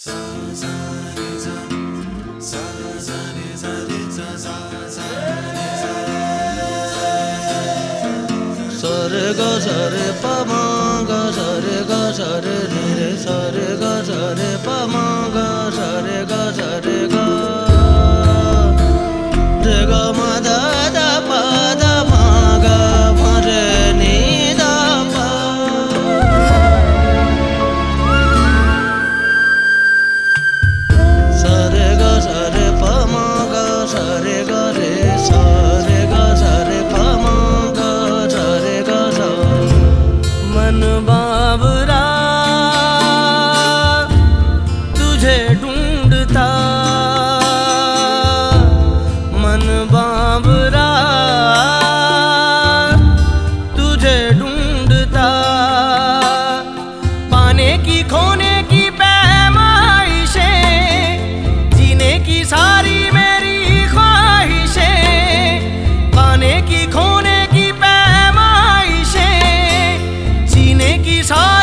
Sare ga sare pa ma ga sare ga sare re re sare ga sare pa ma ga ঘরে সরে जीने की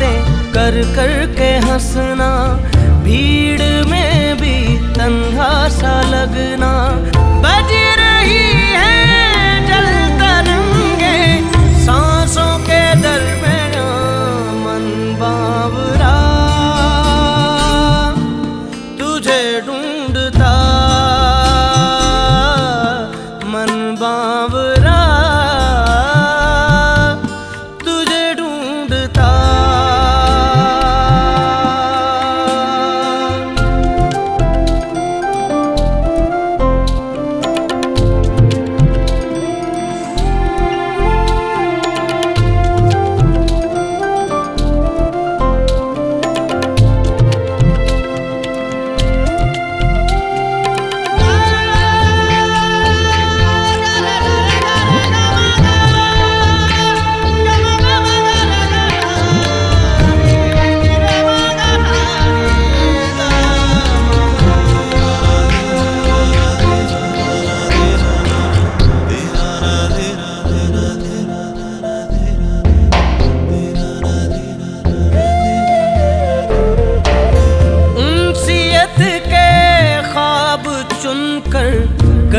बातें कर कर के हंसना, भीड़ में भी तन्हा सा लगना। बज रही है जल तरंगे, सांसों के दरमियान मन बाबरा तुझे ढूंढता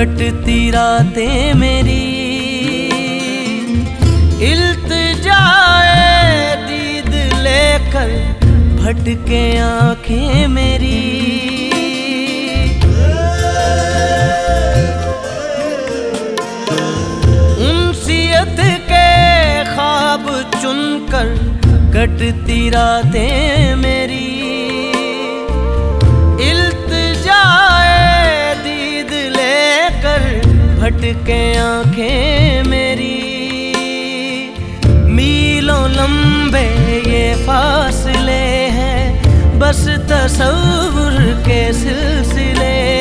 कटती रातें मेरी। इल्तजाए दीद लेकर भटके आँखें मेरी। कटती रातें मेरी। भटके आँखें मेरी। मीलों लंबे ये फासले हैं बस तस्वुर के सिलसिले।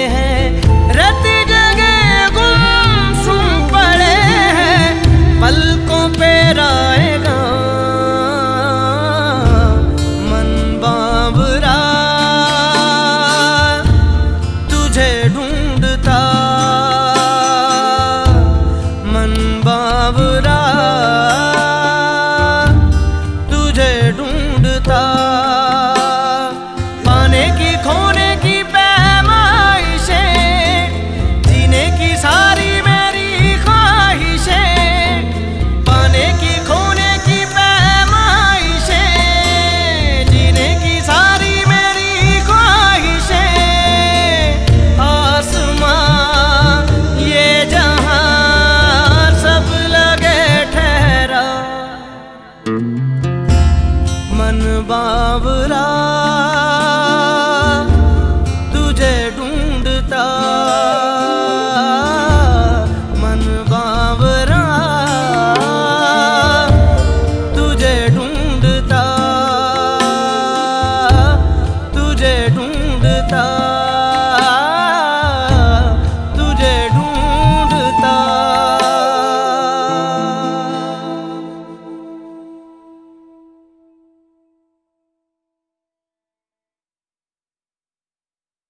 मन बाबरा